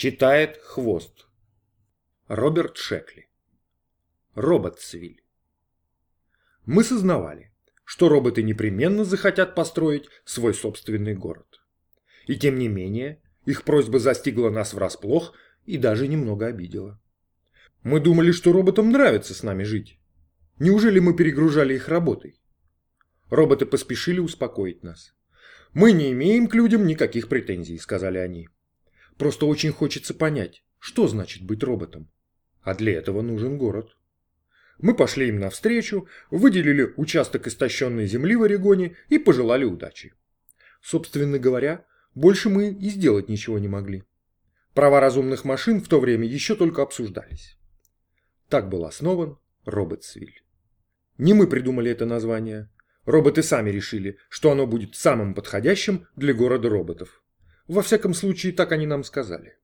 Читает Хвост. Роберт Шекли. Роботсвиль. Мы сознавали, что роботы непременно захотят построить свой собственный город. И тем не менее, их просьба застигла нас врасплох и даже немного обидела. Мы думали, что роботам нравится с нами жить. Неужели мы перегружали их работой? Роботы поспешили успокоить нас. «Мы не имеем к людям никаких претензий», — сказали они. Просто очень хочется понять, что значит быть роботом. А для этого нужен город. Мы пошли им навстречу, выделили участок истощенной земли в Орегоне и пожелали удачи. Собственно говоря, больше мы и сделать ничего не могли. Права разумных машин в то время еще только обсуждались. Так был основан Роботсвиль. Не мы придумали это название. Роботы сами решили, что оно будет самым подходящим для города роботов. Во всяком случае, так они нам сказали.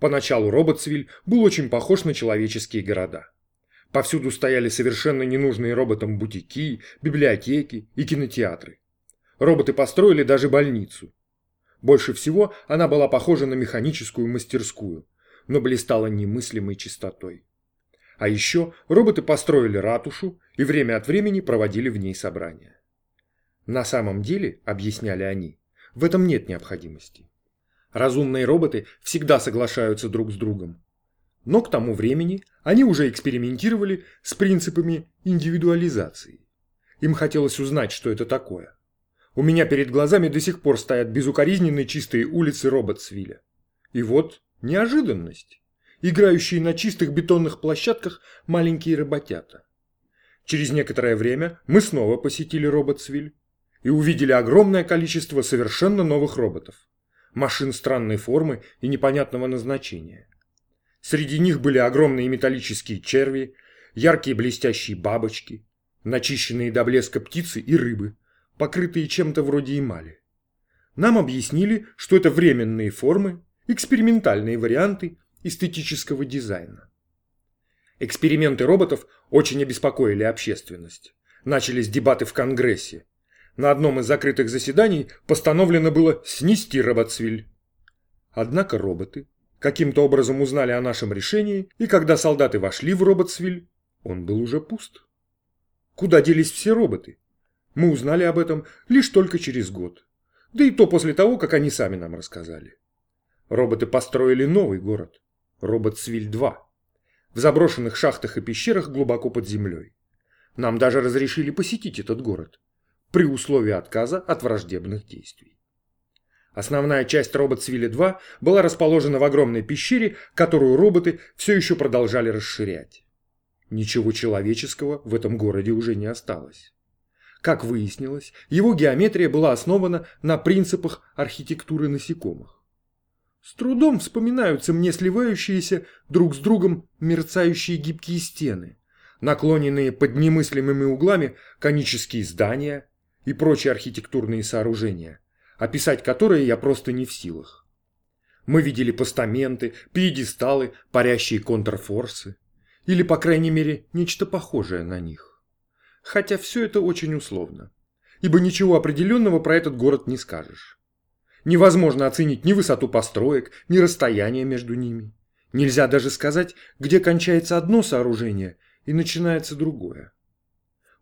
Поначалу Роботсвиль был очень похож на человеческие города. Повсюду стояли совершенно ненужные роботам бутики, библиотеки и кинотеатры. Роботы построили даже больницу. Больше всего она была похожа на механическую мастерскую, но блистала немыслимой чистотой. А еще роботы построили ратушу и время от времени проводили в ней собрания. На самом деле, объясняли они, в этом нет необходимости. Разумные роботы всегда соглашаются друг с другом. Но к тому времени они уже экспериментировали с принципами индивидуализации. Им хотелось узнать, что это такое. У меня перед глазами до сих пор стоят безукоризненные чистые улицы Роботсвилля. И вот неожиданность. Играющие на чистых бетонных площадках маленькие работята. Через некоторое время мы снова посетили Роботсвиль и увидели огромное количество совершенно новых роботов. Машин странной формы и непонятного назначения. Среди них были огромные металлические черви, яркие блестящие бабочки, начищенные до блеска птицы и рыбы, покрытые чем-то вроде эмали. Нам объяснили, что это временные формы, экспериментальные варианты эстетического дизайна. Эксперименты роботов очень обеспокоили общественность. Начались дебаты в Конгрессе, на одном из закрытых заседаний постановлено было снести Роботсвиль. Однако роботы каким-то образом узнали о нашем решении, и когда солдаты вошли в Роботсвиль, он был уже пуст. Куда делись все роботы? Мы узнали об этом лишь только через год. Да и то после того, как они сами нам рассказали. Роботы построили новый город. Роботсвиль-2. В заброшенных шахтах и пещерах глубоко под землей. Нам даже разрешили посетить этот город при условии отказа от враждебных действий. Основная часть Роботсвилля-2 была расположена в огромной пещере, которую роботы все еще продолжали расширять. Ничего человеческого в этом городе уже не осталось. Как выяснилось, его геометрия была основана на принципах архитектуры насекомых. С трудом вспоминаются мне сливающиеся друг с другом мерцающие гибкие стены, наклоненные под немыслимыми углами конические здания, и прочие архитектурные сооружения, описать которые я просто не в силах. Мы видели постаменты, пьедесталы, парящие контрфорсы, или, по крайней мере, нечто похожее на них. Хотя все это очень условно, ибо ничего определенного про этот город не скажешь. Невозможно оценить ни высоту построек, ни расстояние между ними. Нельзя даже сказать, где кончается одно сооружение и начинается другое.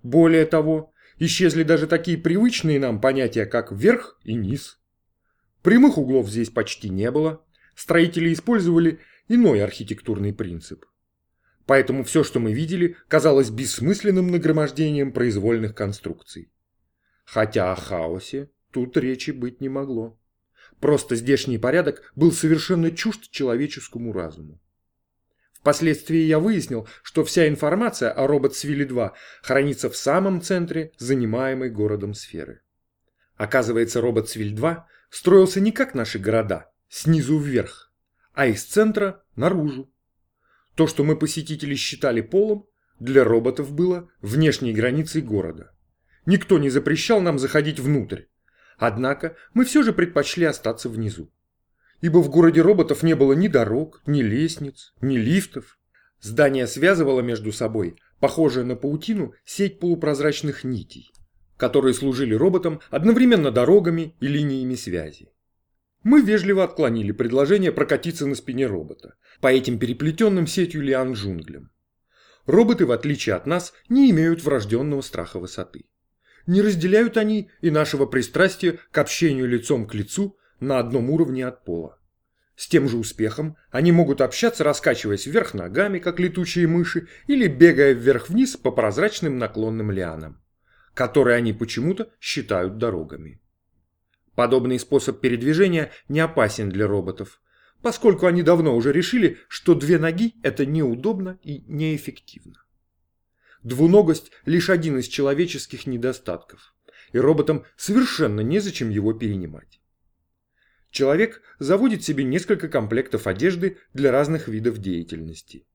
Более того, Исчезли даже такие привычные нам понятия, как верх и низ. Прямых углов здесь почти не было. Строители использовали иной архитектурный принцип. Поэтому все, что мы видели, казалось бессмысленным нагромождением произвольных конструкций. Хотя о хаосе тут речи быть не могло. Просто здешний порядок был совершенно чужд человеческому разуму. Впоследствии я выяснил, что вся информация о Робот-Свилли-2 хранится в самом центре занимаемой городом сферы. Оказывается, Робот-Свиль-2 строился не как наши города, снизу вверх, а из центра наружу. То, что мы посетители считали полом, для роботов было внешней границей города. Никто не запрещал нам заходить внутрь. Однако мы все же предпочли остаться внизу ибо в городе роботов не было ни дорог, ни лестниц, ни лифтов. Здание связывало между собой, похожее на паутину, сеть полупрозрачных нитей, которые служили роботам одновременно дорогами и линиями связи. Мы вежливо отклонили предложение прокатиться на спине робота по этим переплетенным сетью лиан джунглям. Роботы, в отличие от нас, не имеют врожденного страха высоты. Не разделяют они и нашего пристрастия к общению лицом к лицу на одном уровне от пола. С тем же успехом они могут общаться, раскачиваясь вверх ногами, как летучие мыши, или бегая вверх-вниз по прозрачным наклонным лианам, которые они почему-то считают дорогами. Подобный способ передвижения не опасен для роботов, поскольку они давно уже решили, что две ноги – это неудобно и неэффективно. Двуногость – лишь один из человеческих недостатков, и роботам совершенно незачем его перенимать. Человек заводит себе несколько комплектов одежды для разных видов деятельности.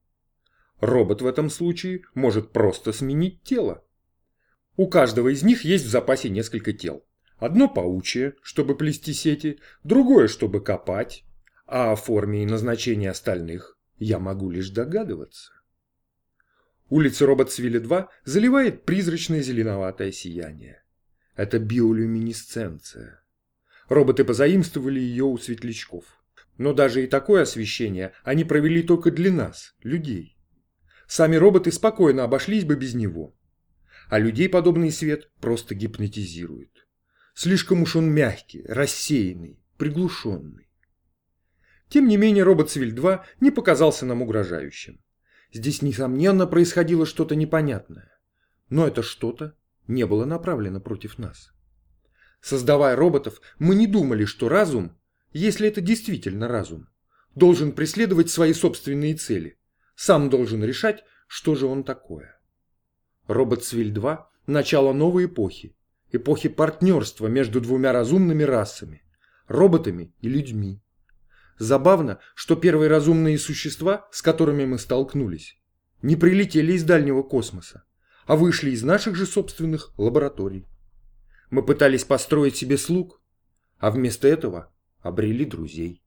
Робот в этом случае может просто сменить тело. У каждого из них есть в запасе несколько тел. Одно паучье, чтобы плести сети, другое, чтобы копать, а о форме и назначении остальных я могу лишь догадываться. Улица Роботсвилля-2 заливает призрачное зеленоватое сияние. Это биолюминесценция. Роботы позаимствовали ее у светлячков. Но даже и такое освещение они провели только для нас, людей. Сами роботы спокойно обошлись бы без него. А людей подобный свет просто гипнотизирует. Слишком уж он мягкий, рассеянный, приглушенный. Тем не менее, робот Свиль-2 не показался нам угрожающим. Здесь, несомненно, происходило что-то непонятное. Но это что-то не было направлено против нас. Создавая роботов, мы не думали, что разум, если это действительно разум, должен преследовать свои собственные цели. Сам должен решать, что же он такое. Робот Свиль-2 – начало новой эпохи, эпохи партнерства между двумя разумными расами – роботами и людьми. Забавно, что первые разумные существа, с которыми мы столкнулись, не прилетели из дальнего космоса, а вышли из наших же собственных лабораторий. Мы пытались построить себе слуг, а вместо этого обрели друзей.